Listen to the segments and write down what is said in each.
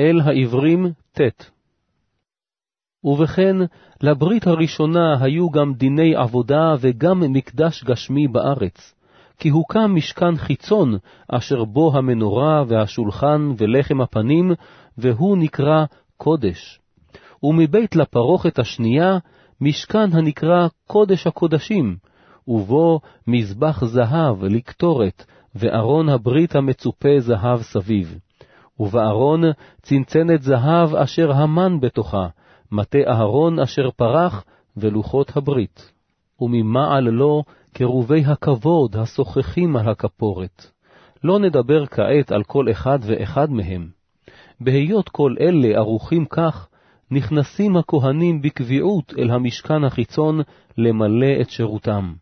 אל העברים ט'. ובכן, לברית הראשונה היו גם דיני עבודה וגם מקדש גשמי בארץ, כי הוקם משכן חיצון, אשר בו המנורה והשולחן ולחם הפנים, והוא נקרא קודש. ומבית לפרוכת השנייה, משכן הנקרא קודש הקודשים, ובו מזבח זהב לקטורת, וארון הברית המצופה זהב סביב. ובארון צנצנת זהב אשר המן בתוכה, מטה אהרון אשר פרח, ולוחות הברית. וממעל לו קרובי הכבוד השוחחים על הכפורת. לא נדבר כעת על כל אחד ואחד מהם. בהיות כל אלה ערוכים כך, נכנסים הכהנים בקביעות אל המשכן החיצון למלא את שירותם.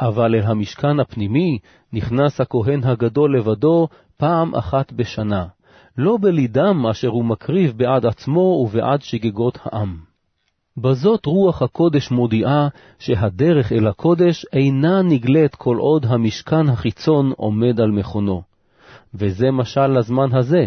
אבל אל המשכן הפנימי נכנס הכהן הגדול לבדו פעם אחת בשנה, לא בלידם אשר הוא מקריב בעד עצמו ובעד שגגות העם. בזאת רוח הקודש מודיעה שהדרך אל הקודש אינה נגלית כל עוד המשכן החיצון עומד על מכונו. וזה משל לזמן הזה,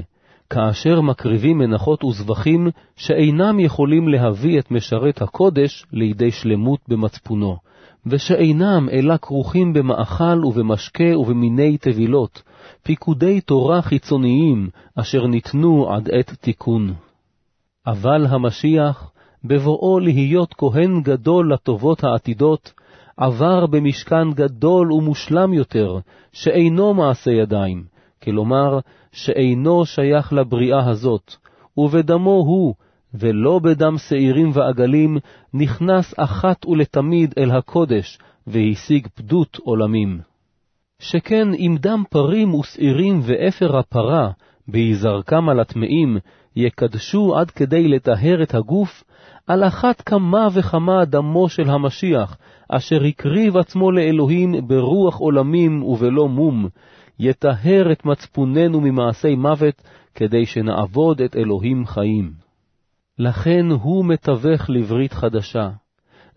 כאשר מקריבים מנחות וזבחים שאינם יכולים להביא את משרת הקודש לידי שלמות במצפונו, ושאינם אלא כרוכים במאכל ובמשקה ובמיני טבילות, פיקודי תורה חיצוניים אשר ניתנו עד עת תיקון. אבל המשיח, בבואו להיות כהן גדול לטובות העתידות, עבר במשכן גדול ומושלם יותר, שאינו מעשה ידיים, כלומר, שאינו שייך לבריאה הזאת, ובדמו הוא, ולא בדם שעירים ועגלים, נכנס אחת ולתמיד אל הקודש, והשיג פדות עולמים. שכן אם דם פרים ושעירים ואפר הפרה, בהיזרקם על הטמאים, יקדשו עד כדי לטהר את הגוף, על אחת כמה וכמה דמו של המשיח, אשר הקריב עצמו לאלוהים ברוח עולמים ובלא מום, יטהר את מצפוננו ממעשי מוות, כדי שנעבוד את אלוהים חיים. לכן הוא מתווך לברית חדשה,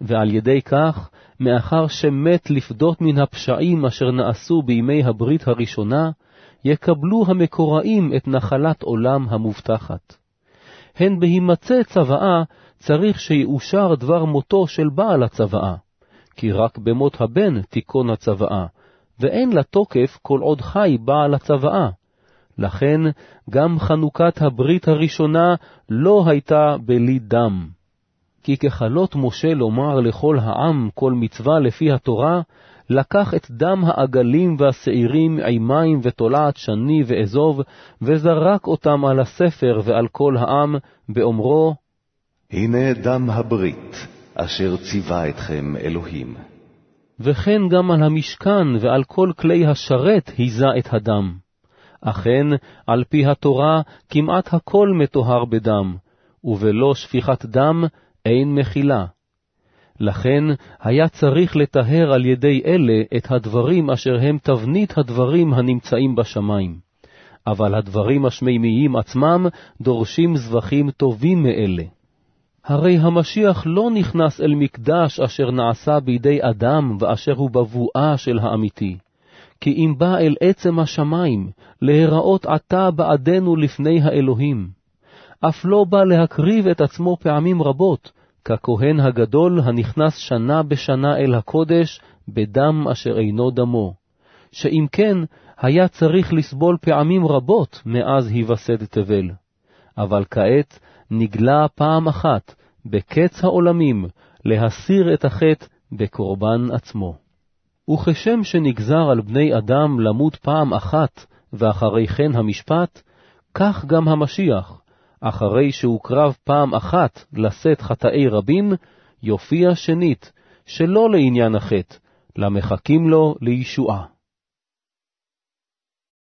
ועל ידי כך, מאחר שמת לפדות מן הפשעים אשר נעשו בימי הברית הראשונה, יקבלו המקוראים את נחלת עולם המובטחת. הן בהימצא צוואה, צריך שיאושר דבר מותו של בעל הצוואה, כי רק במות הבן תיכון הצוואה, ואין לה תוקף כל עוד חי בעל הצוואה. לכן גם חנוכת הברית הראשונה לא הייתה בלי דם. כי ככלות משה לומר לכל העם כל מצווה לפי התורה, לקח את דם העגלים והשעירים עם מים ותולעת שני ואזוב, וזרק אותם על הספר ועל כל העם, באומרו, הנה דם הברית, אשר ציווה אתכם אלוהים. וכן גם על המשכן ועל כל כלי השרת היזה את הדם. אכן, על פי התורה, כמעט הכל מטוהר בדם, ובלא שפיכת דם אין מחילה. לכן היה צריך לטהר על ידי אלה את הדברים אשר הם תבנית הדברים הנמצאים בשמיים. אבל הדברים השמימיים עצמם דורשים זבחים טובים מאלה. הרי המשיח לא נכנס אל מקדש אשר נעשה בידי אדם ואשר הוא בבואה של האמיתי. כי אם בא אל עצם השמיים, להיראות עתה בעדנו לפני האלוהים. אף לא בא להקריב את עצמו פעמים רבות, ככהן הגדול הנכנס שנה בשנה אל הקודש, בדם אשר אינו דמו. שאם כן, היה צריך לסבול פעמים רבות מאז היווסד תבל. אבל כעת נגלה פעם אחת, בקץ העולמים, להסיר את החטא בקורבן עצמו. וכשם שנגזר על בני אדם למות פעם אחת, ואחרי כן המשפט, כך גם המשיח, אחרי שהוקרב פעם אחת לשאת חטאי רבים, יופיע שנית, שלא לעניין החטא, למחכים לו לישועה.